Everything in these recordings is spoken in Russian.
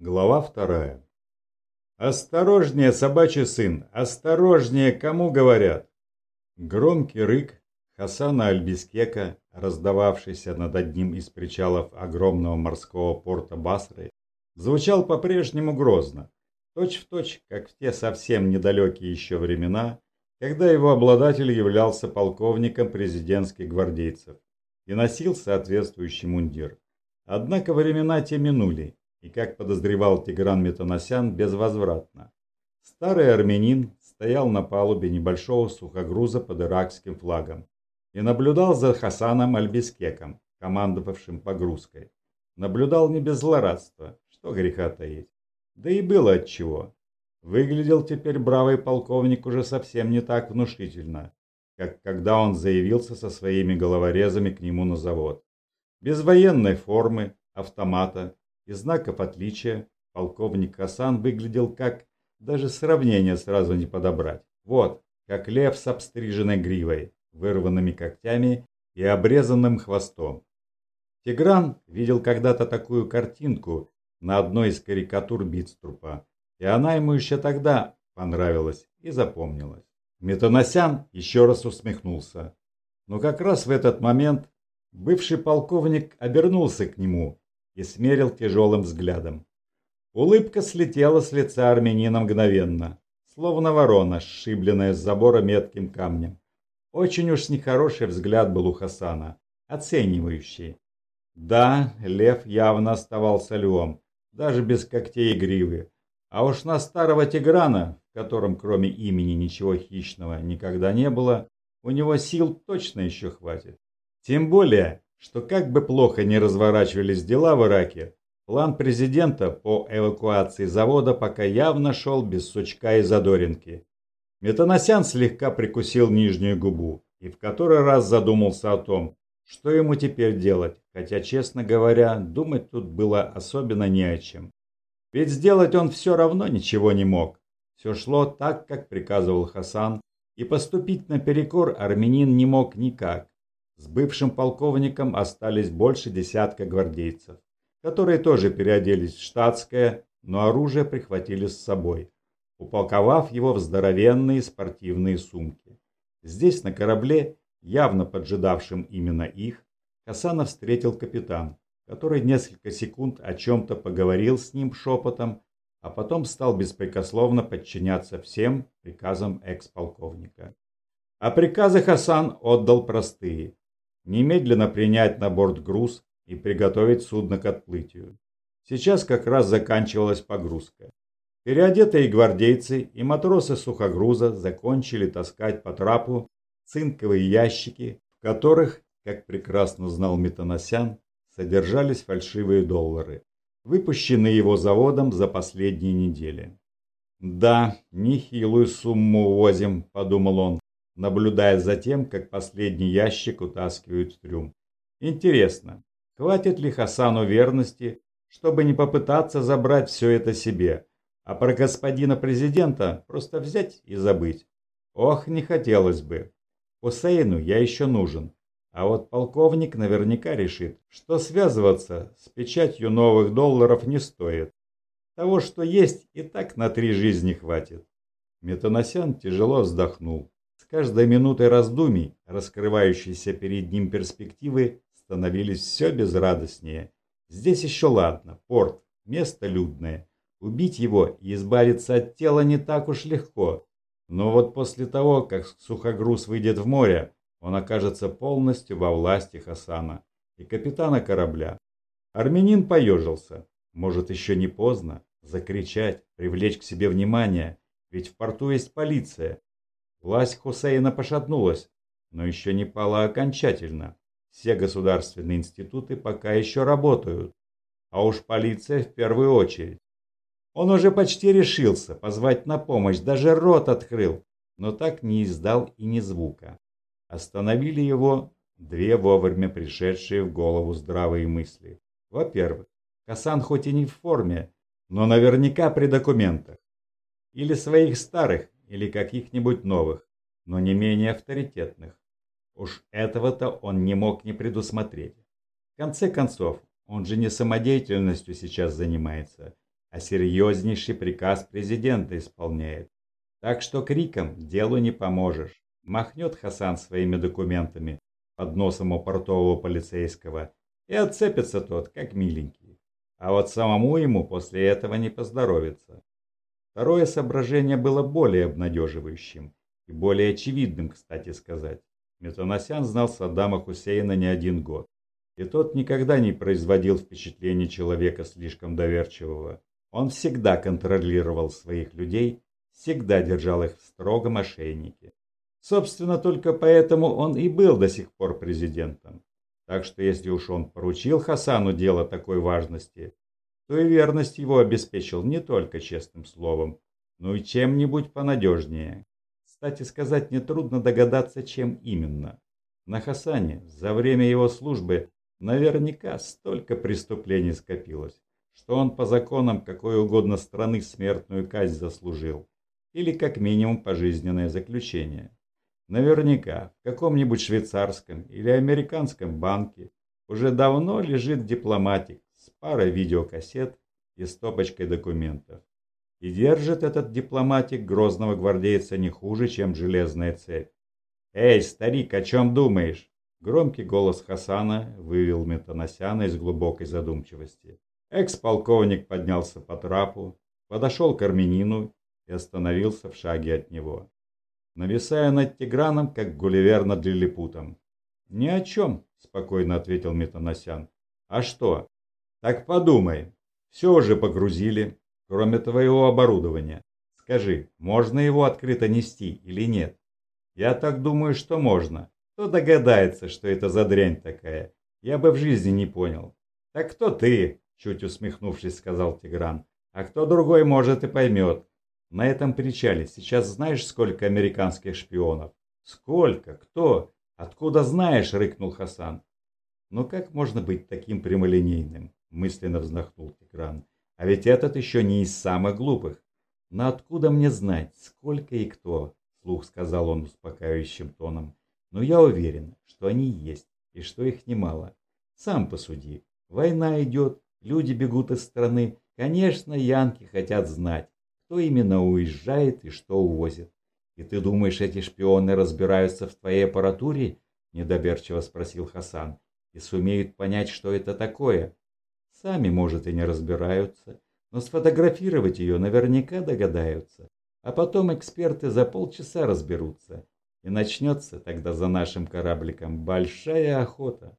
Глава вторая. «Осторожнее, собачий сын! Осторожнее, кому говорят!» Громкий рык Хасана Альбискека, раздававшийся над одним из причалов огромного морского порта Басры, звучал по-прежнему грозно, точь-в-точь, точь, как в те совсем недалекие еще времена, когда его обладатель являлся полковником президентских гвардейцев и носил соответствующий мундир. Однако времена те минули, и, как подозревал Тигран Метаносян, безвозвратно. Старый армянин стоял на палубе небольшого сухогруза под иракским флагом и наблюдал за Хасаном Альбискеком, командовавшим погрузкой. Наблюдал не без злорадства, что греха таить. Да и было отчего. Выглядел теперь бравый полковник уже совсем не так внушительно, как когда он заявился со своими головорезами к нему на завод. Без военной формы, автомата и знаков отличия полковник Хасан выглядел как даже сравнение сразу не подобрать. Вот, как лев с обстриженной гривой, вырванными когтями и обрезанным хвостом. Тигран видел когда-то такую картинку на одной из карикатур Битструпа, и она ему еще тогда понравилась и запомнилась. Метаносян еще раз усмехнулся. Но как раз в этот момент бывший полковник обернулся к нему и смерил тяжелым взглядом. Улыбка слетела с лица армянина мгновенно, словно ворона, сшибленная с забора метким камнем. Очень уж нехороший взгляд был у Хасана, оценивающий. Да, лев явно оставался львом, даже без когтей и гривы. А уж на старого Тиграна, в котором кроме имени ничего хищного никогда не было, у него сил точно еще хватит. Тем более, что как бы плохо ни разворачивались дела в Ираке, план президента по эвакуации завода пока явно шел без сучка и задоринки. Метаносян слегка прикусил нижнюю губу и в который раз задумался о том, что ему теперь делать, хотя, честно говоря, думать тут было особенно не о чем. Ведь сделать он все равно ничего не мог. Все шло так, как приказывал Хасан, и поступить наперекор армянин не мог никак. С бывшим полковником остались больше десятка гвардейцев, которые тоже переоделись в штатское, но оружие прихватили с собой, упаковав его в здоровенные спортивные сумки. Здесь, на корабле, явно поджидавшим именно их, Хасана встретил капитан, который несколько секунд о чем-то поговорил с ним шепотом, а потом стал беспрекословно подчиняться всем приказам экс-полковника. А приказы Хасан отдал простые немедленно принять на борт груз и приготовить судно к отплытию. Сейчас как раз заканчивалась погрузка. Переодетые гвардейцы и матросы сухогруза закончили таскать по трапу цинковые ящики, в которых, как прекрасно знал Метаносян, содержались фальшивые доллары, выпущенные его заводом за последние недели. «Да, нехилую сумму увозим», – подумал он, наблюдая за тем, как последний ящик утаскивают в трюм. Интересно, хватит ли Хасану верности, чтобы не попытаться забрать все это себе, а про господина президента просто взять и забыть? Ох, не хотелось бы. Хусейну я еще нужен, а вот полковник наверняка решит, что связываться с печатью новых долларов не стоит. Того, что есть, и так на три жизни хватит. Метаносян тяжело вздохнул. Каждой минутой раздумий, раскрывающиеся перед ним перспективы, становились все безрадостнее. Здесь еще ладно, порт, место людное. Убить его и избавиться от тела не так уж легко. Но вот после того, как сухогруз выйдет в море, он окажется полностью во власти Хасана и капитана корабля. Армянин поежился. Может, еще не поздно закричать, привлечь к себе внимание, ведь в порту есть полиция, Власть Хусейна пошатнулась, но еще не пала окончательно. Все государственные институты пока еще работают, а уж полиция в первую очередь. Он уже почти решился позвать на помощь, даже рот открыл, но так не издал и ни звука. Остановили его две вовремя пришедшие в голову здравые мысли. Во-первых, Касан хоть и не в форме, но наверняка при документах. Или своих старых, или каких-нибудь новых, но не менее авторитетных. Уж этого-то он не мог не предусмотреть. В конце концов, он же не самодеятельностью сейчас занимается, а серьезнейший приказ президента исполняет. Так что криком делу не поможешь. Махнет Хасан своими документами под носом у портового полицейского, и отцепится тот, как миленький. А вот самому ему после этого не поздоровится. Второе соображение было более обнадеживающим и более очевидным, кстати сказать. Метаносян знал Саддама Хусейна не один год, и тот никогда не производил впечатления человека слишком доверчивого. Он всегда контролировал своих людей, всегда держал их в строгом ошейнике. Собственно, только поэтому он и был до сих пор президентом. Так что если уж он поручил Хасану дело такой важности, то и верность его обеспечил не только честным словом, но и чем-нибудь понадежнее. Кстати сказать, нетрудно догадаться, чем именно. На Хасане за время его службы наверняка столько преступлений скопилось, что он по законам какой угодно страны смертную казнь заслужил, или как минимум пожизненное заключение. Наверняка в каком-нибудь швейцарском или американском банке уже давно лежит дипломатик с парой видеокассет и стопочкой документов. И держит этот дипломатик грозного гвардейца не хуже, чем железная цепь. «Эй, старик, о чем думаешь?» Громкий голос Хасана вывел Метаносяна из глубокой задумчивости. Экс-полковник поднялся по трапу, подошел к армянину и остановился в шаге от него нависая над Тиграном, как Гулливер над Лилипутом. «Ни о чем», — спокойно ответил Метаносян. «А что?» «Так подумай. Все уже погрузили, кроме твоего оборудования. Скажи, можно его открыто нести или нет?» «Я так думаю, что можно. Кто догадается, что это за дрянь такая? Я бы в жизни не понял». «Так кто ты?» — чуть усмехнувшись, сказал Тигран. «А кто другой, может, и поймет. На этом причале сейчас знаешь, сколько американских шпионов? Сколько? Кто? Откуда знаешь? рыкнул Хасан. Ну как можно быть таким прямолинейным? Мысленно вздохнул Тигран. А ведь этот еще не из самых глупых. Но откуда мне знать, сколько и кто? Слух сказал он успокаивающим тоном. Но я уверен, что они есть, и что их немало. Сам посуди. Война идет, люди бегут из страны. Конечно, янки хотят знать, кто именно уезжает и что увозит. И ты думаешь, эти шпионы разбираются в твоей аппаратуре? Недоверчиво спросил Хасан. И сумеют понять, что это такое? Сами, может, и не разбираются, но сфотографировать ее наверняка догадаются. А потом эксперты за полчаса разберутся. И начнется тогда за нашим корабликом большая охота.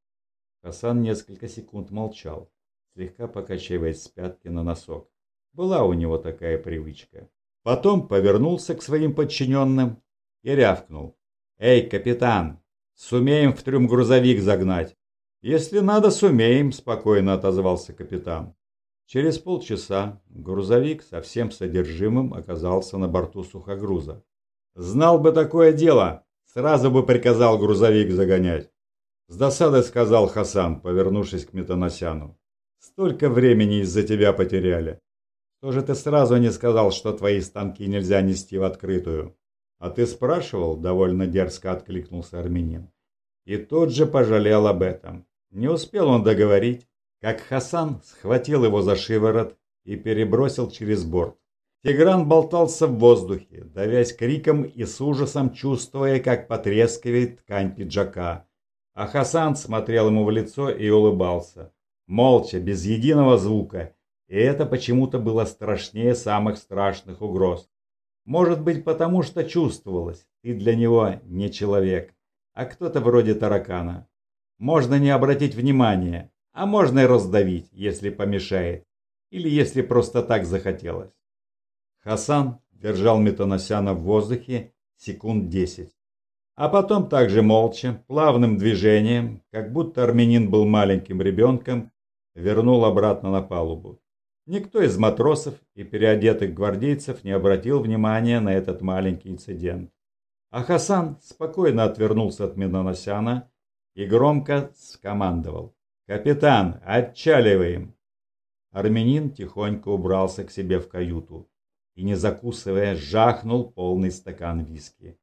Хасан несколько секунд молчал, слегка покачиваясь с пятки на носок. Была у него такая привычка. Потом повернулся к своим подчиненным и рявкнул. «Эй, капитан, сумеем в трюм грузовик загнать?» «Если надо, сумеем», – спокойно отозвался капитан. Через полчаса грузовик со всем содержимым оказался на борту сухогруза. «Знал бы такое дело, сразу бы приказал грузовик загонять», – с досадой сказал Хасан, повернувшись к Метаносяну. «Столько времени из-за тебя потеряли». Что же ты сразу не сказал, что твои станки нельзя нести в открытую? А ты спрашивал, довольно дерзко откликнулся армянин. И тот же пожалел об этом. Не успел он договорить, как Хасан схватил его за шиворот и перебросил через борт. Тигран болтался в воздухе, давясь криком и с ужасом чувствуя, как потрескивает ткань пиджака. А Хасан смотрел ему в лицо и улыбался. Молча, без единого звука, и это почему-то было страшнее самых страшных угроз. Может быть, потому что чувствовалось, ты для него не человек, а кто-то вроде таракана. Можно не обратить внимания, а можно и раздавить, если помешает, или если просто так захотелось. Хасан держал Метаносяна в воздухе секунд десять. А потом также молча, плавным движением, как будто армянин был маленьким ребенком, вернул обратно на палубу. Никто из матросов и переодетых гвардейцев не обратил внимания на этот маленький инцидент. А Хасан спокойно отвернулся от Миноносяна и громко скомандовал. «Капитан, отчаливаем!» Армянин тихонько убрался к себе в каюту и, не закусывая, жахнул полный стакан виски.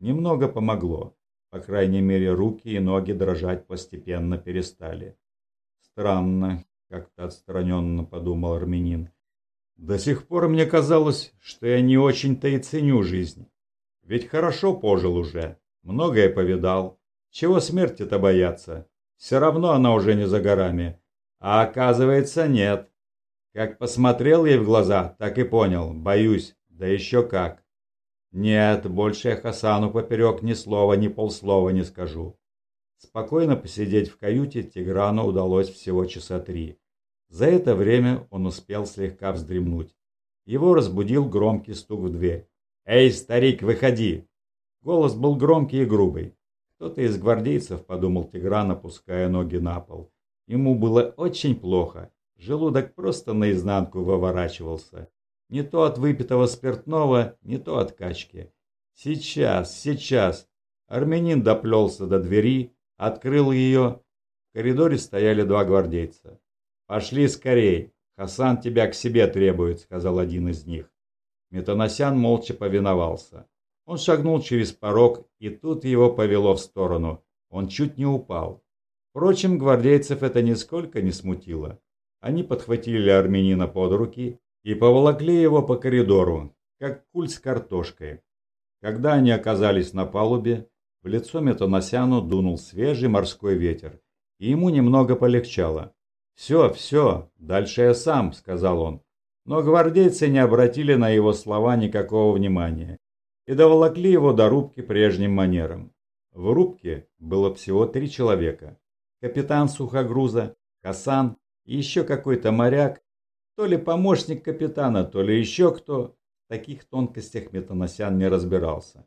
Немного помогло. По крайней мере, руки и ноги дрожать постепенно перестали. Странно, как-то отстраненно подумал армянин. До сих пор мне казалось, что я не очень-то и ценю жизнь. Ведь хорошо пожил уже, многое повидал. Чего смерти-то бояться? Все равно она уже не за горами. А оказывается, нет. Как посмотрел ей в глаза, так и понял, боюсь, да еще как. Нет, больше я Хасану поперек ни слова, ни полслова не скажу. Спокойно посидеть в каюте Тиграну удалось всего часа три. За это время он успел слегка вздремнуть. Его разбудил громкий стук в дверь. «Эй, старик, выходи!» Голос был громкий и грубый. Кто-то из гвардейцев, подумал Тигран, опуская ноги на пол. Ему было очень плохо. Желудок просто наизнанку выворачивался. Не то от выпитого спиртного, не то от качки. Сейчас, сейчас. Армянин доплелся до двери, открыл ее. В коридоре стояли два гвардейца. «Пошли скорей. Хасан тебя к себе требует», — сказал один из них. Метаносян молча повиновался. Он шагнул через порог, и тут его повело в сторону. Он чуть не упал. Впрочем, гвардейцев это нисколько не смутило. Они подхватили армянина под руки и поволокли его по коридору, как куль с картошкой. Когда они оказались на палубе, в лицо Метаносяну дунул свежий морской ветер, и ему немного полегчало. «Все, все, дальше я сам», — сказал он. Но гвардейцы не обратили на его слова никакого внимания и доволокли его до рубки прежним манером. В рубке было всего три человека. Капитан сухогруза, Хасан и еще какой-то моряк, то ли помощник капитана, то ли еще кто. В таких тонкостях Метаносян не разбирался.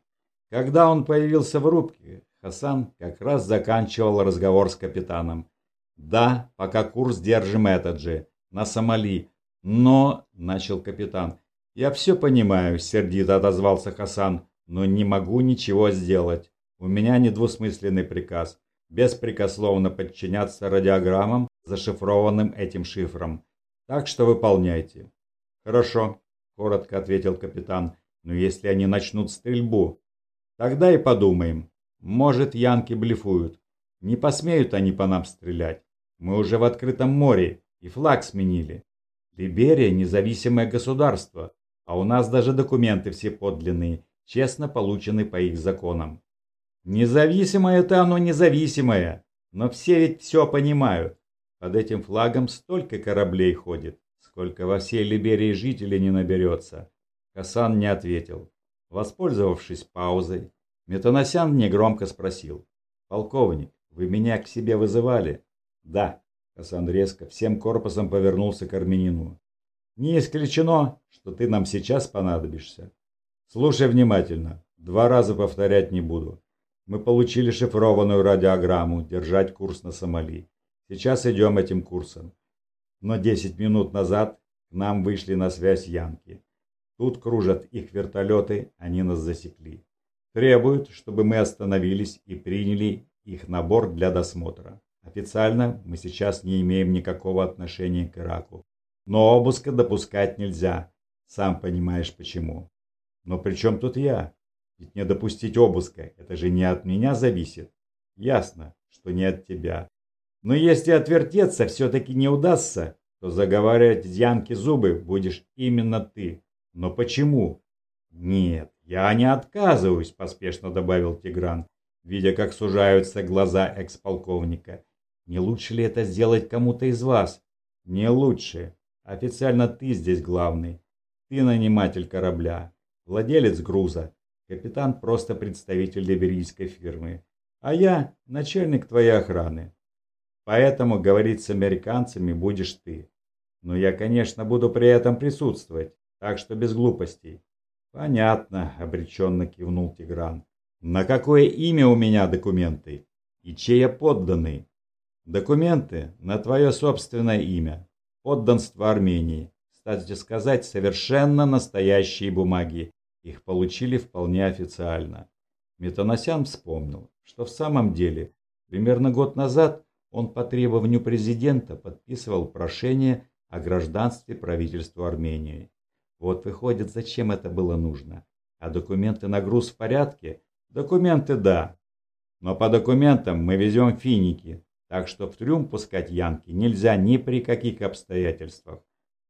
Когда он появился в рубке, Хасан как раз заканчивал разговор с капитаном. «Да, пока курс держим этот же, на Сомали. Но...» – начал капитан. «Я все понимаю», – сердито отозвался Хасан, – «но не могу ничего сделать. У меня недвусмысленный приказ – беспрекословно подчиняться радиограммам, зашифрованным этим шифром. Так что выполняйте». «Хорошо», – коротко ответил капитан, – «но если они начнут стрельбу, тогда и подумаем. Может, янки блефуют. Не посмеют они по нам стрелять. Мы уже в открытом море и флаг сменили. Либерия – независимое государство, а у нас даже документы все подлинные, честно получены по их законам. Независимое это оно независимое, но все ведь все понимают. Под этим флагом столько кораблей ходит, сколько во всей Либерии жителей не наберется. Хасан не ответил. Воспользовавшись паузой, Метаносян негромко спросил. «Полковник, вы меня к себе вызывали?» «Да». Хасан резко всем корпусом повернулся к армянину. Не исключено, что ты нам сейчас понадобишься. Слушай внимательно, два раза повторять не буду. Мы получили шифрованную радиограмму держать курс на Сомали. Сейчас идем этим курсом. Но 10 минут назад к нам вышли на связь янки. Тут кружат их вертолеты, они нас засекли. Требуют, чтобы мы остановились и приняли их набор для досмотра. Официально мы сейчас не имеем никакого отношения к Ираку. Но обыска допускать нельзя. Сам понимаешь почему. Но при чем тут я? Ведь не допустить обыска, это же не от меня зависит. Ясно, что не от тебя. Но если отвертеться все-таки не удастся, то заговаривать Янке зубы будешь именно ты. Но почему? Нет, я не отказываюсь, поспешно добавил Тигран, видя, как сужаются глаза экс-полковника. Не лучше ли это сделать кому-то из вас? Не лучше. Официально ты здесь главный. Ты наниматель корабля, владелец груза. Капитан просто представитель либерийской фирмы. А я начальник твоей охраны. Поэтому говорить с американцами будешь ты. Но я, конечно, буду при этом присутствовать, так что без глупостей. Понятно, обреченно кивнул Тигран. На какое имя у меня документы? И чей я подданный? Документы на твое собственное имя подданство Армении. Кстати сказать, совершенно настоящие бумаги. Их получили вполне официально. Метаносян вспомнил, что в самом деле примерно год назад он по требованию президента подписывал прошение о гражданстве правительству Армении. Вот выходит, зачем это было нужно. А документы на груз в порядке? Документы да. Но по документам мы везем финики, так что в трюм пускать янки нельзя ни при каких обстоятельствах.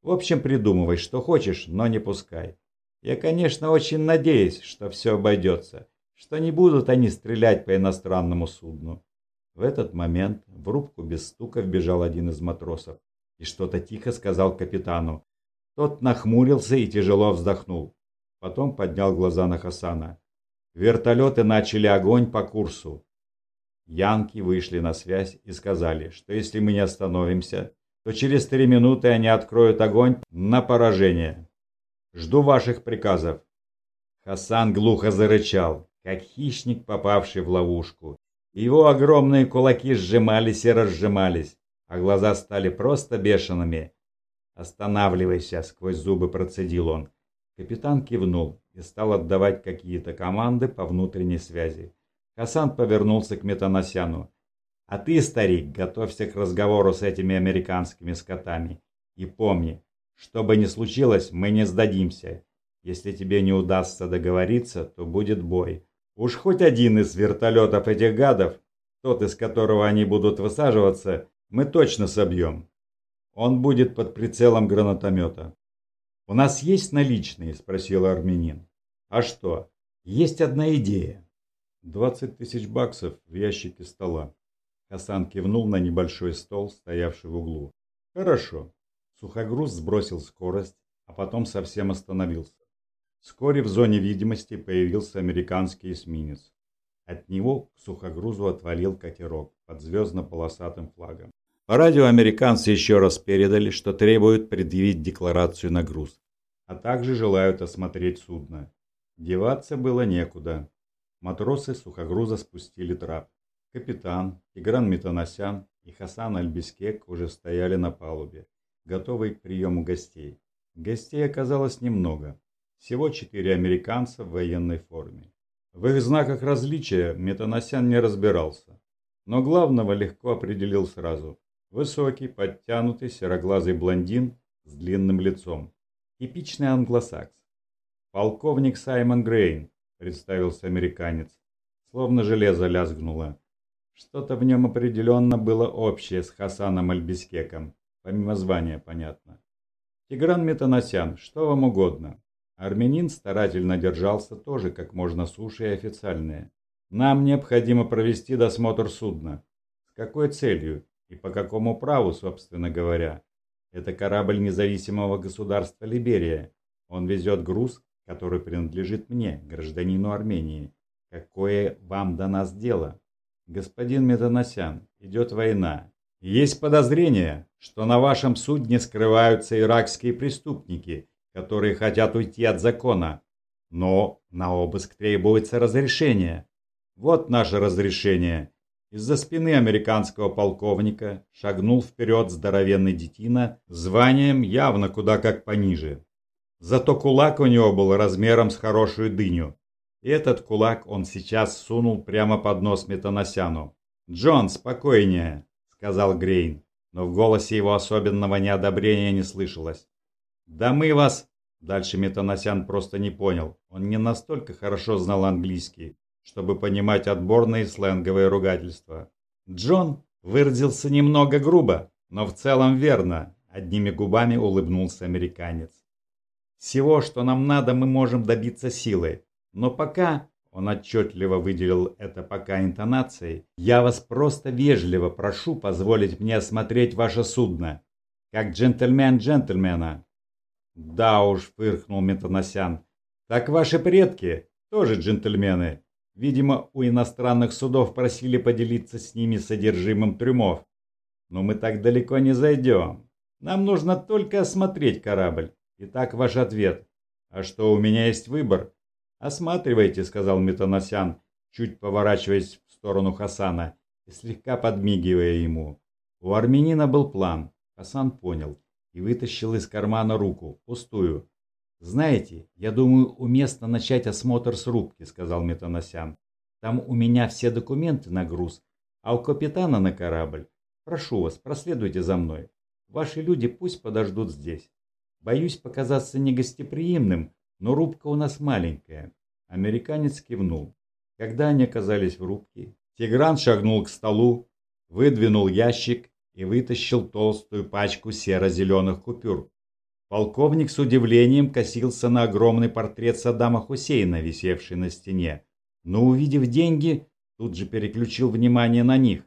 В общем, придумывай, что хочешь, но не пускай. Я, конечно, очень надеюсь, что все обойдется, что не будут они стрелять по иностранному судну. В этот момент в рубку без стука вбежал один из матросов и что-то тихо сказал капитану. Тот нахмурился и тяжело вздохнул. Потом поднял глаза на Хасана. Вертолеты начали огонь по курсу. Янки вышли на связь и сказали, что если мы не остановимся, то через три минуты они откроют огонь на поражение. Жду ваших приказов. Хасан глухо зарычал, как хищник, попавший в ловушку. Его огромные кулаки сжимались и разжимались, а глаза стали просто бешеными. «Останавливайся!» — сквозь зубы процедил он. Капитан кивнул и стал отдавать какие-то команды по внутренней связи. Хасан повернулся к Метаносяну. «А ты, старик, готовься к разговору с этими американскими скотами. И помни, что бы ни случилось, мы не сдадимся. Если тебе не удастся договориться, то будет бой. Уж хоть один из вертолетов этих гадов, тот, из которого они будут высаживаться, мы точно собьем. Он будет под прицелом гранатомета. «У нас есть наличные?» – спросил армянин. «А что? Есть одна идея». «Двадцать тысяч баксов в ящике стола». Хасан кивнул на небольшой стол, стоявший в углу. «Хорошо». Сухогруз сбросил скорость, а потом совсем остановился. Вскоре в зоне видимости появился американский эсминец. От него к сухогрузу отвалил катерок под звездно-полосатым флагом. По радио американцы еще раз передали, что требуют предъявить декларацию на груз, а также желают осмотреть судно. Деваться было некуда. Матросы сухогруза спустили трап. Капитан, Тигран Метаносян и Хасан Альбискек уже стояли на палубе, готовые к приему гостей. Гостей оказалось немного. Всего четыре американца в военной форме. В их знаках различия Метаносян не разбирался, но главного легко определил сразу. Высокий, подтянутый, сероглазый блондин с длинным лицом. Типичный англосакс. «Полковник Саймон Грейн», — представился американец. Словно железо лязгнуло. Что-то в нем определенно было общее с Хасаном Альбискеком. Помимо звания, понятно. «Тигран Метаносян, что вам угодно?» Армянин старательно держался тоже как можно суше и официальнее. Нам необходимо провести досмотр судна. С какой целью и по какому праву, собственно говоря? Это корабль независимого государства Либерия. Он везет груз, который принадлежит мне, гражданину Армении. Какое вам до нас дело? Господин Метаносян, идет война. Есть подозрение, что на вашем судне скрываются иракские преступники – которые хотят уйти от закона. Но на обыск требуется разрешение. Вот наше разрешение. Из-за спины американского полковника шагнул вперед здоровенный детина, званием явно куда как пониже. Зато кулак у него был размером с хорошую дыню. И этот кулак он сейчас сунул прямо под нос Метаносяну. «Джон, спокойнее», — сказал Грейн, но в голосе его особенного неодобрения не слышалось. «Да мы вас...» Дальше Метаносян просто не понял. Он не настолько хорошо знал английский, чтобы понимать отборные сленговые ругательства. Джон выразился немного грубо, но в целом верно. Одними губами улыбнулся американец. Всего, что нам надо, мы можем добиться силой. Но пока, он отчетливо выделил это пока интонацией, я вас просто вежливо прошу позволить мне осмотреть ваше судно. Как джентльмен джентльмена. «Да уж», — фыркнул Метаносян. «Так ваши предки тоже джентльмены. Видимо, у иностранных судов просили поделиться с ними содержимым трюмов. Но мы так далеко не зайдем. Нам нужно только осмотреть корабль. Итак, ваш ответ. А что, у меня есть выбор?» «Осматривайте», — сказал Метаносян, чуть поворачиваясь в сторону Хасана и слегка подмигивая ему. У армянина был план. Хасан понял и вытащил из кармана руку, пустую. «Знаете, я думаю, уместно начать осмотр с рубки», — сказал Метаносян. «Там у меня все документы на груз, а у капитана на корабль. Прошу вас, проследуйте за мной. Ваши люди пусть подождут здесь. Боюсь показаться негостеприимным, но рубка у нас маленькая». Американец кивнул. Когда они оказались в рубке, Тигран шагнул к столу, выдвинул ящик и вытащил толстую пачку серо-зеленых купюр. Полковник с удивлением косился на огромный портрет Саддама Хусейна, висевший на стене, но, увидев деньги, тут же переключил внимание на них.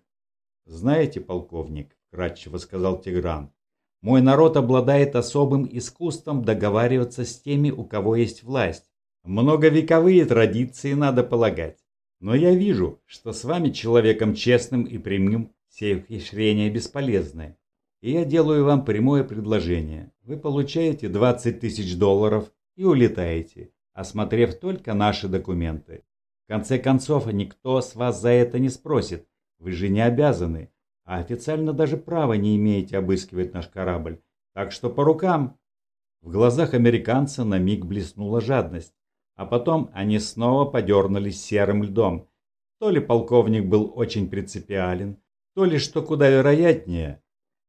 «Знаете, полковник», — кратчево сказал Тигран, — «мой народ обладает особым искусством договариваться с теми, у кого есть власть. Многовековые традиции, надо полагать. Но я вижу, что с вами человеком честным и прямым все ухищрения бесполезны и я делаю вам прямое предложение. Вы получаете 20 тысяч долларов и улетаете, осмотрев только наши документы. В конце концов, никто с вас за это не спросит, вы же не обязаны, а официально даже права не имеете обыскивать наш корабль, так что по рукам. В глазах американца на миг блеснула жадность, а потом они снова подернулись серым льдом. То ли полковник был очень принципиален, то ли, что куда вероятнее,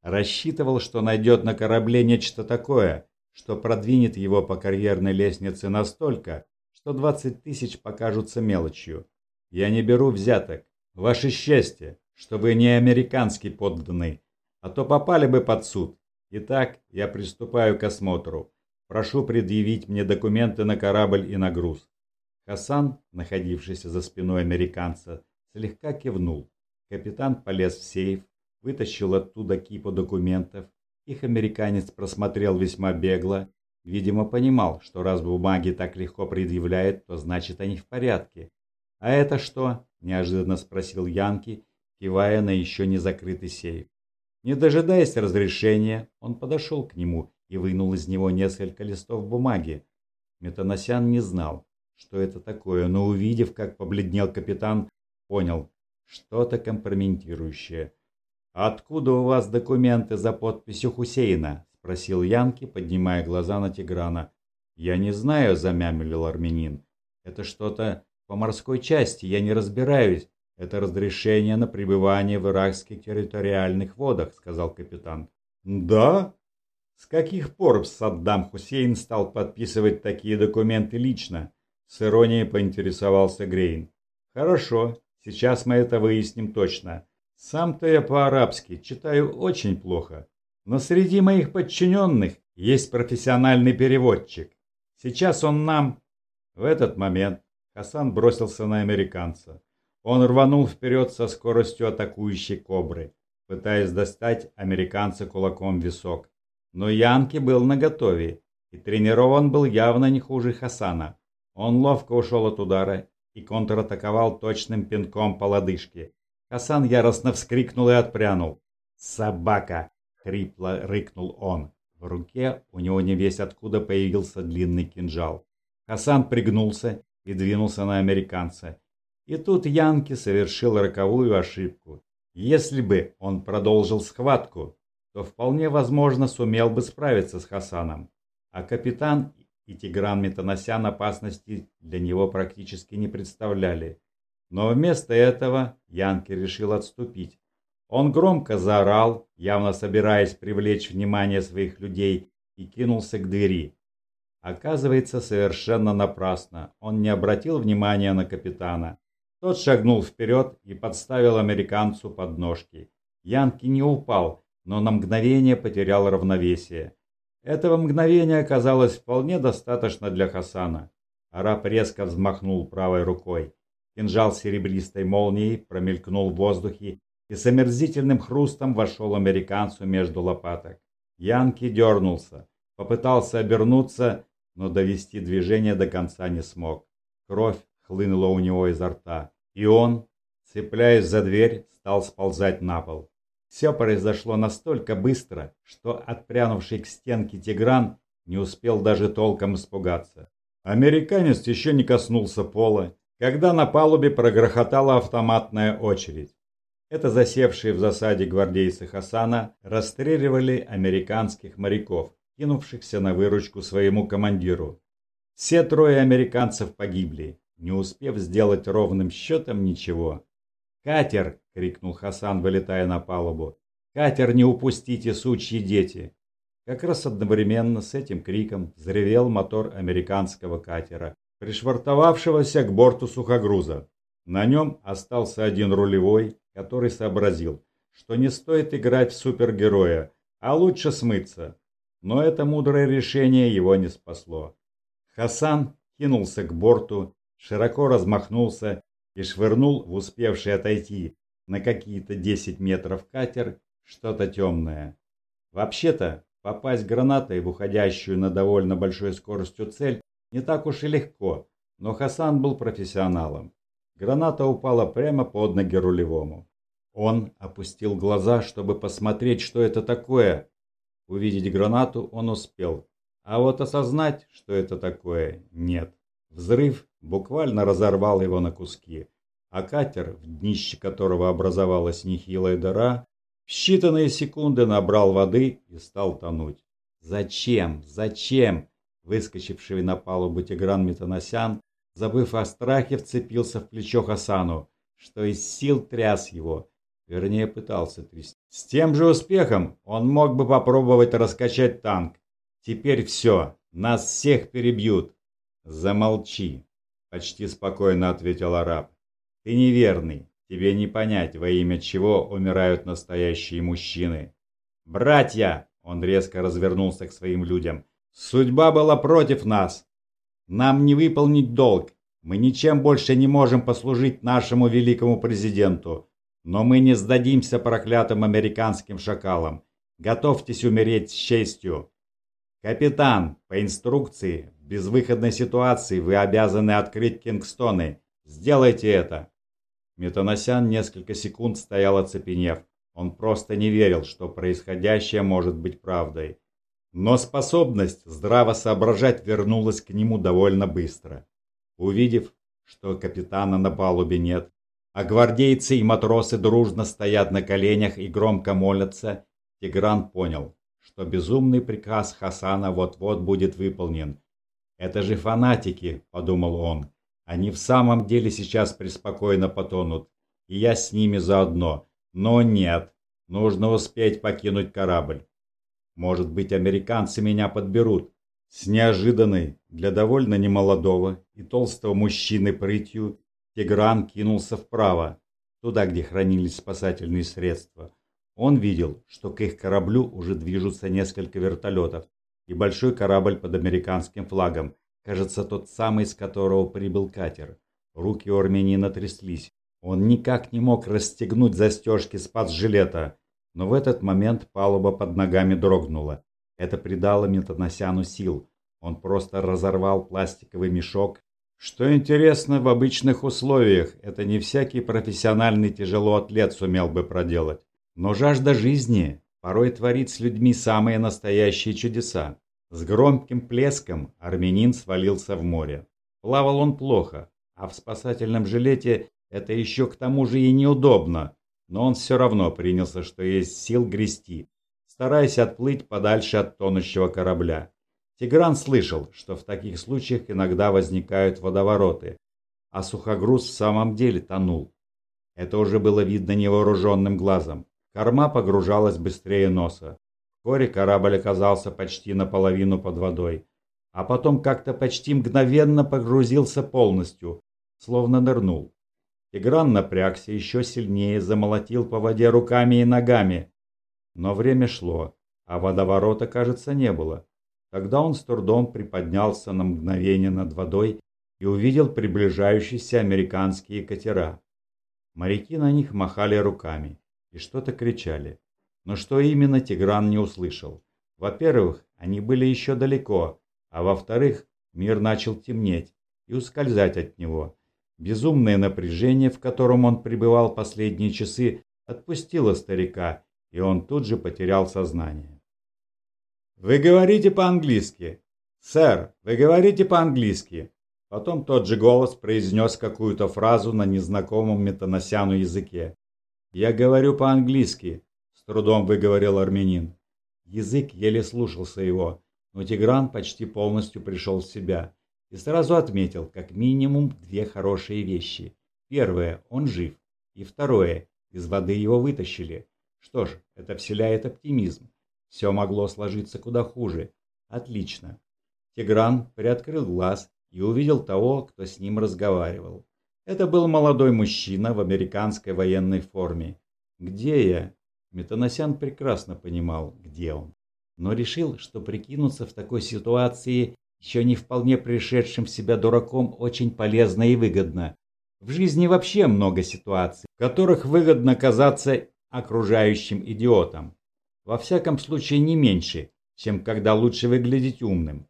Рассчитывал, что найдет на корабле нечто такое, что продвинет его по карьерной лестнице настолько, что 20 тысяч покажутся мелочью. Я не беру взяток. Ваше счастье, что вы не американский подданный, а то попали бы под суд. Итак, я приступаю к осмотру. Прошу предъявить мне документы на корабль и на груз. Хасан, находившийся за спиной американца, слегка кивнул. Капитан полез в сейф, вытащил оттуда кипу документов. Их американец просмотрел весьма бегло. Видимо, понимал, что раз бумаги так легко предъявляют, то значит они в порядке. «А это что?» – неожиданно спросил Янки, кивая на еще не закрытый сейф. Не дожидаясь разрешения, он подошел к нему и вынул из него несколько листов бумаги. Метаносян не знал, что это такое, но увидев, как побледнел капитан, понял, что-то компрометирующее. «Откуда у вас документы за подписью Хусейна?» – спросил Янки, поднимая глаза на Тиграна. «Я не знаю», – замямлил армянин. «Это что-то по морской части, я не разбираюсь. Это разрешение на пребывание в иракских территориальных водах», – сказал капитан. «Да? С каких пор Саддам Хусейн стал подписывать такие документы лично?» С иронией поинтересовался Грейн. «Хорошо, сейчас мы это выясним точно». Сам-то я по-арабски читаю очень плохо, но среди моих подчиненных есть профессиональный переводчик. Сейчас он нам... В этот момент Хасан бросился на американца. Он рванул вперед со скоростью атакующей кобры, пытаясь достать американца кулаком в висок. Но Янки был наготове, и тренирован был явно не хуже Хасана. Он ловко ушел от удара и контратаковал точным пинком по лодыжке, Хасан яростно вскрикнул и отпрянул. «Собака!» — хрипло рыкнул он. В руке у него не весь откуда появился длинный кинжал. Хасан пригнулся и двинулся на американца. И тут Янки совершил роковую ошибку. Если бы он продолжил схватку, то вполне возможно сумел бы справиться с Хасаном. А капитан и Тигран Метаносян опасности для него практически не представляли. Но вместо этого Янки решил отступить. Он громко заорал, явно собираясь привлечь внимание своих людей, и кинулся к двери. Оказывается, совершенно напрасно. Он не обратил внимания на капитана. Тот шагнул вперед и подставил американцу подножки. Янки не упал, но на мгновение потерял равновесие. Этого мгновения оказалось вполне достаточно для Хасана. Араб резко взмахнул правой рукой. Кинжал серебристой молнией промелькнул в воздухе и с омерзительным хрустом вошел американцу между лопаток. Янки дернулся, попытался обернуться, но довести движение до конца не смог. Кровь хлынула у него изо рта, и он, цепляясь за дверь, стал сползать на пол. Все произошло настолько быстро, что отпрянувший к стенке Тигран не успел даже толком испугаться. Американец еще не коснулся пола, когда на палубе прогрохотала автоматная очередь. Это засевшие в засаде гвардейцы Хасана расстреливали американских моряков, кинувшихся на выручку своему командиру. Все трое американцев погибли, не успев сделать ровным счетом ничего. «Катер!» — крикнул Хасан, вылетая на палубу. «Катер, не упустите, сучьи дети!» Как раз одновременно с этим криком взревел мотор американского катера, пришвартовавшегося к борту сухогруза. На нем остался один рулевой, который сообразил, что не стоит играть в супергероя, а лучше смыться. Но это мудрое решение его не спасло. Хасан кинулся к борту, широко размахнулся и швырнул в успевший отойти на какие-то 10 метров катер что-то темное. Вообще-то, попасть гранатой в уходящую на довольно большой скоростью цель не так уж и легко, но Хасан был профессионалом. Граната упала прямо под ноги рулевому. Он опустил глаза, чтобы посмотреть, что это такое. Увидеть гранату он успел, а вот осознать, что это такое, нет. Взрыв буквально разорвал его на куски, а катер, в днище которого образовалась нехилая дыра, в считанные секунды набрал воды и стал тонуть. «Зачем? Зачем?» Выскочивший на палубу Тигран Метаносян, забыв о страхе, вцепился в плечо Хасану, что из сил тряс его, вернее пытался трясти. С тем же успехом он мог бы попробовать раскачать танк. Теперь все, нас всех перебьют. Замолчи, почти спокойно ответил араб. Ты неверный, тебе не понять, во имя чего умирают настоящие мужчины. Братья, он резко развернулся к своим людям. Судьба была против нас. Нам не выполнить долг. Мы ничем больше не можем послужить нашему великому президенту. Но мы не сдадимся проклятым американским шакалам. Готовьтесь умереть с честью. Капитан, по инструкции, безвыходной ситуации вы обязаны открыть Кингстоны. Сделайте это. Метаносян несколько секунд стоял оцепенев. Он просто не верил, что происходящее может быть правдой. Но способность здраво соображать вернулась к нему довольно быстро. Увидев, что капитана на палубе нет, а гвардейцы и матросы дружно стоят на коленях и громко молятся, Тигран понял, что безумный приказ Хасана вот-вот будет выполнен. «Это же фанатики», — подумал он. «Они в самом деле сейчас преспокойно потонут, и я с ними заодно. Но нет, нужно успеть покинуть корабль». Может быть, американцы меня подберут. С неожиданной, для довольно немолодого и толстого мужчины прытью, Тигран кинулся вправо, туда, где хранились спасательные средства. Он видел, что к их кораблю уже движутся несколько вертолетов и большой корабль под американским флагом, кажется, тот самый, с которого прибыл катер. Руки у армянина тряслись. Он никак не мог расстегнуть застежки спас-жилета, но в этот момент палуба под ногами дрогнула. Это придало Метаносяну сил. Он просто разорвал пластиковый мешок. Что интересно, в обычных условиях это не всякий профессиональный тяжелоатлет сумел бы проделать. Но жажда жизни порой творит с людьми самые настоящие чудеса. С громким плеском армянин свалился в море. Плавал он плохо, а в спасательном жилете это еще к тому же и неудобно, но он все равно принялся, что есть сил грести, стараясь отплыть подальше от тонущего корабля. Тигран слышал, что в таких случаях иногда возникают водовороты, а сухогруз в самом деле тонул. Это уже было видно невооруженным глазом. Корма погружалась быстрее носа. Вскоре корабль оказался почти наполовину под водой, а потом как-то почти мгновенно погрузился полностью, словно нырнул. Тигран напрягся еще сильнее, замолотил по воде руками и ногами. Но время шло, а водоворота, кажется, не было. Тогда он с трудом приподнялся на мгновение над водой и увидел приближающиеся американские катера. Моряки на них махали руками и что-то кричали. Но что именно Тигран не услышал. Во-первых, они были еще далеко, а во-вторых, мир начал темнеть и ускользать от него. Безумное напряжение, в котором он пребывал последние часы, отпустило старика, и он тут же потерял сознание. «Вы говорите по-английски!» «Сэр, вы говорите по-английски!» Потом тот же голос произнес какую-то фразу на незнакомом метаносяну языке. «Я говорю по-английски», — с трудом выговорил армянин. Язык еле слушался его, но Тигран почти полностью пришел в себя и сразу отметил как минимум две хорошие вещи. Первое, он жив. И второе, из воды его вытащили. Что ж, это вселяет оптимизм. Все могло сложиться куда хуже. Отлично. Тигран приоткрыл глаз и увидел того, кто с ним разговаривал. Это был молодой мужчина в американской военной форме. Где я? Метаносян прекрасно понимал, где он. но решил, что прикинуться в такой ситуации еще не вполне пришедшим в себя дураком очень полезно и выгодно. В жизни вообще много ситуаций, в которых выгодно казаться окружающим идиотом. Во всяком случае не меньше, чем когда лучше выглядеть умным.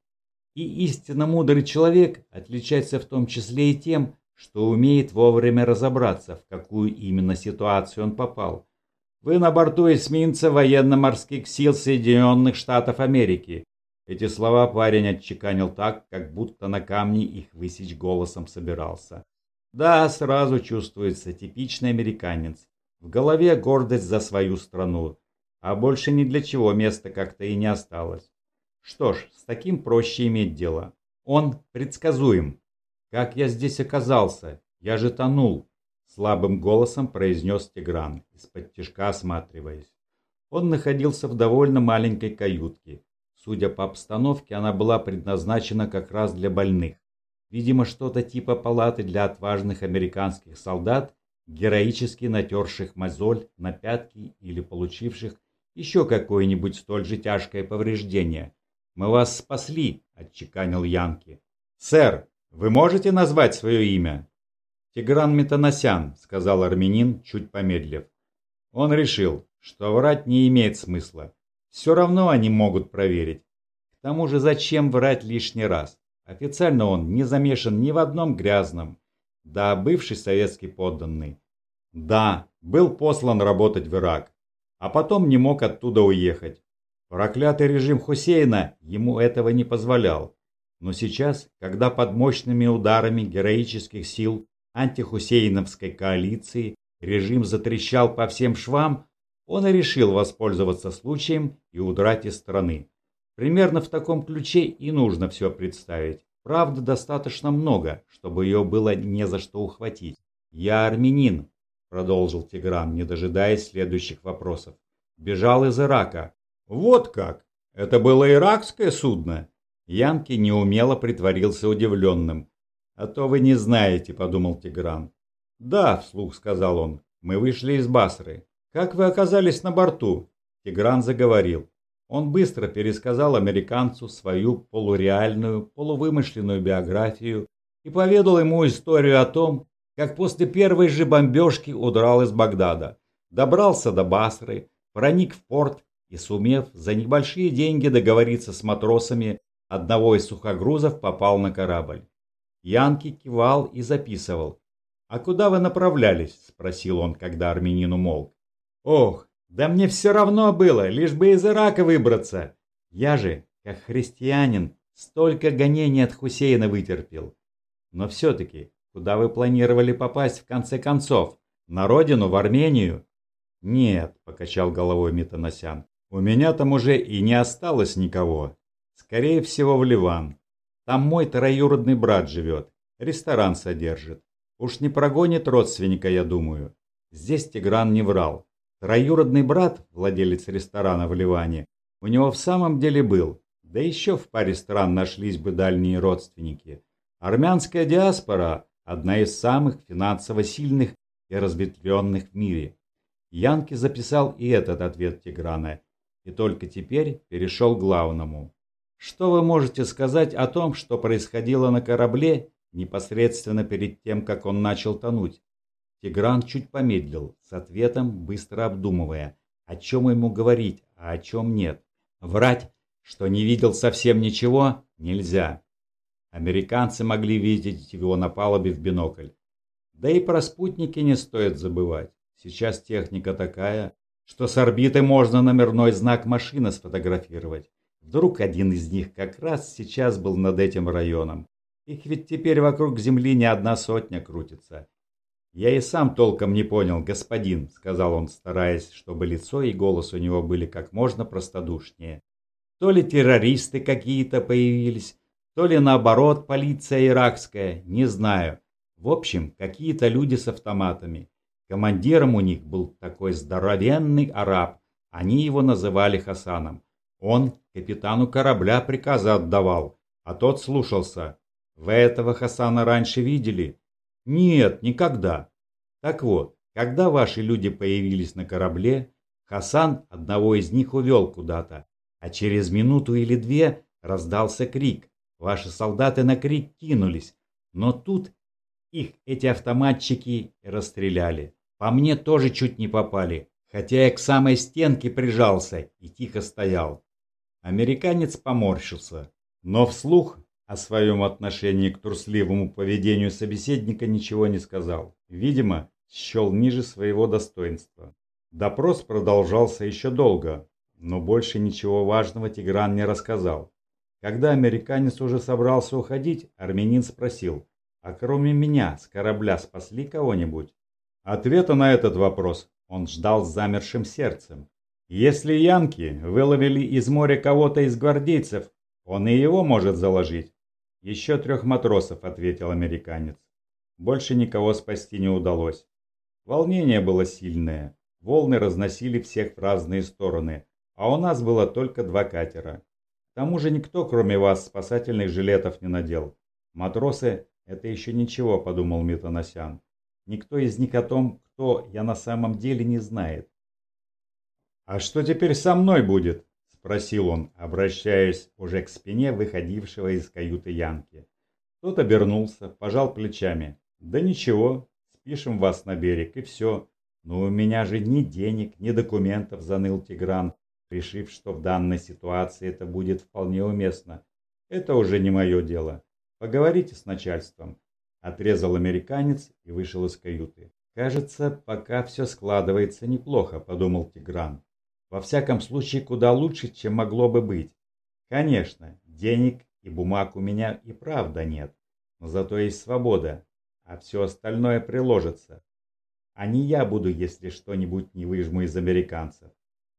И истинно мудрый человек отличается в том числе и тем, что умеет вовремя разобраться, в какую именно ситуацию он попал. Вы на борту эсминца военно-морских сил Соединенных Штатов Америки. Эти слова парень отчеканил так, как будто на камне их высечь голосом собирался. Да, сразу чувствуется типичный американец. В голове гордость за свою страну, а больше ни для чего места как-то и не осталось. Что ж, с таким проще иметь дело. Он предсказуем. Как я здесь оказался? Я же тонул. Слабым голосом произнес Тигран, из-под тяжка осматриваясь. Он находился в довольно маленькой каютке. Судя по обстановке, она была предназначена как раз для больных. Видимо, что-то типа палаты для отважных американских солдат, героически натерших мозоль на пятки или получивших еще какое-нибудь столь же тяжкое повреждение. «Мы вас спасли», — отчеканил Янки. «Сэр, вы можете назвать свое имя?» «Тигран Метаносян», — сказал армянин, чуть помедлив. Он решил, что врать не имеет смысла. Все равно они могут проверить. К тому же зачем врать лишний раз? Официально он не замешан ни в одном грязном. Да, бывший советский подданный. Да, был послан работать в Ирак, а потом не мог оттуда уехать. Проклятый режим Хусейна ему этого не позволял. Но сейчас, когда под мощными ударами героических сил антихусейновской коалиции режим затрещал по всем швам, он и решил воспользоваться случаем и удрать из страны. Примерно в таком ключе и нужно все представить. Правда, достаточно много, чтобы ее было не за что ухватить. «Я армянин», — продолжил Тигран, не дожидаясь следующих вопросов. «Бежал из Ирака». «Вот как! Это было иракское судно?» Янки неумело притворился удивленным. «А то вы не знаете», — подумал Тигран. «Да», — вслух сказал он, — «мы вышли из Басры. Как вы оказались на борту?» Тигран заговорил. Он быстро пересказал американцу свою полуреальную, полувымышленную биографию и поведал ему историю о том, как после первой же бомбежки удрал из Багдада, добрался до Басры, проник в порт и, сумев за небольшие деньги договориться с матросами, одного из сухогрузов попал на корабль. Янки кивал и записывал. «А куда вы направлялись?» – спросил он, когда армянин умолк. «Ох, да мне все равно было, лишь бы из Ирака выбраться. Я же, как христианин, столько гонений от Хусейна вытерпел. Но все-таки, куда вы планировали попасть в конце концов? На родину, в Армению?» «Нет», – покачал головой Митаносян, – «у меня там уже и не осталось никого. Скорее всего, в Ливан. Там мой троюродный брат живет, ресторан содержит. Уж не прогонит родственника, я думаю. Здесь Тигран не врал. Троюродный брат, владелец ресторана в Ливане, у него в самом деле был. Да еще в паре стран нашлись бы дальние родственники. Армянская диаспора – одна из самых финансово сильных и разветвленных в мире. Янки записал и этот ответ Тиграна, и только теперь перешел к главному. Что вы можете сказать о том, что происходило на корабле непосредственно перед тем, как он начал тонуть? Тигран чуть помедлил, с ответом быстро обдумывая, о чем ему говорить, а о чем нет. Врать, что не видел совсем ничего, нельзя. Американцы могли видеть его на палубе в бинокль. Да и про спутники не стоит забывать. Сейчас техника такая, что с орбиты можно номерной знак машины сфотографировать. Вдруг один из них как раз сейчас был над этим районом. Их ведь теперь вокруг земли не одна сотня крутится. «Я и сам толком не понял, господин», — сказал он, стараясь, чтобы лицо и голос у него были как можно простодушнее. «То ли террористы какие-то появились, то ли наоборот полиция иракская, не знаю. В общем, какие-то люди с автоматами. Командиром у них был такой здоровенный араб, они его называли Хасаном. Он капитану корабля приказы отдавал, а тот слушался. Вы этого Хасана раньше видели? Нет, никогда. Так вот, когда ваши люди появились на корабле, Хасан одного из них увел куда-то, А через минуту или две раздался крик. Ваши солдаты на крик кинулись, но тут их эти автоматчики расстреляли. По мне тоже чуть не попали, хотя я к самой стенке прижался и тихо стоял. Американец поморщился, но вслух о своем отношении к трусливому поведению собеседника ничего не сказал. Видимо, счел ниже своего достоинства. Допрос продолжался еще долго, но больше ничего важного Тигран не рассказал. Когда американец уже собрался уходить, армянин спросил, а кроме меня с корабля спасли кого-нибудь? Ответа на этот вопрос он ждал с замершим сердцем. Если янки выловили из моря кого-то из гвардейцев, он и его может заложить. Еще трех матросов, ответил американец. Больше никого спасти не удалось. Волнение было сильное. Волны разносили всех в разные стороны, а у нас было только два катера. К тому же никто, кроме вас, спасательных жилетов не надел. Матросы – это еще ничего, подумал Митаносян. Никто из них о том, кто я на самом деле, не знает. «А что теперь со мной будет?» – спросил он, обращаясь уже к спине выходившего из каюты Янки. Тот обернулся, пожал плечами. «Да ничего, спишем вас на берег, и все. Но у меня же ни денег, ни документов», – заныл Тигран, решив, что в данной ситуации это будет вполне уместно. «Это уже не мое дело. Поговорите с начальством», – отрезал американец и вышел из каюты. «Кажется, пока все складывается неплохо», – подумал Тигран. Во всяком случае, куда лучше, чем могло бы быть. Конечно, денег и бумаг у меня и правда нет, но зато есть свобода, а все остальное приложится. А не я буду, если что-нибудь не выжму из американцев.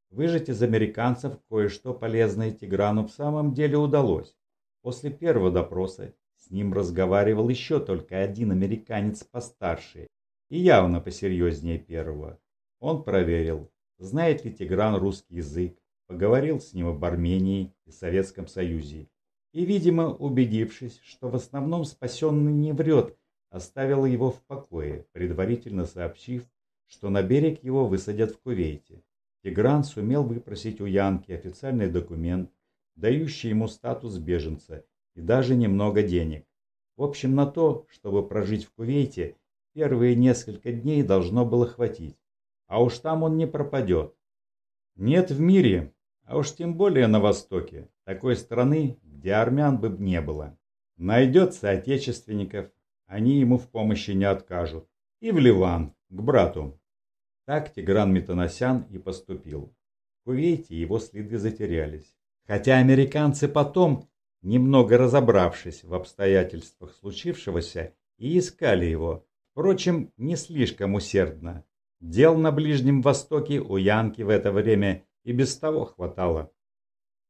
Выжать из американцев кое-что полезное Тиграну в самом деле удалось. После первого допроса с ним разговаривал еще только один американец постарше и явно посерьезнее первого. Он проверил, знает ли Тигран русский язык, поговорил с ним об Армении и Советском Союзе. И, видимо, убедившись, что в основном спасенный не врет, оставил его в покое, предварительно сообщив, что на берег его высадят в Кувейте. Тигран сумел выпросить у Янки официальный документ, дающий ему статус беженца и даже немного денег. В общем, на то, чтобы прожить в Кувейте, первые несколько дней должно было хватить а уж там он не пропадет. Нет в мире, а уж тем более на Востоке, такой страны, где армян бы не было. Найдется отечественников, они ему в помощи не откажут. И в Ливан, к брату. Так Тигран Метаносян и поступил. В Кувейте его следы затерялись. Хотя американцы потом, немного разобравшись в обстоятельствах случившегося, и искали его, впрочем, не слишком усердно. Дел на Ближнем Востоке у Янки в это время и без того хватало.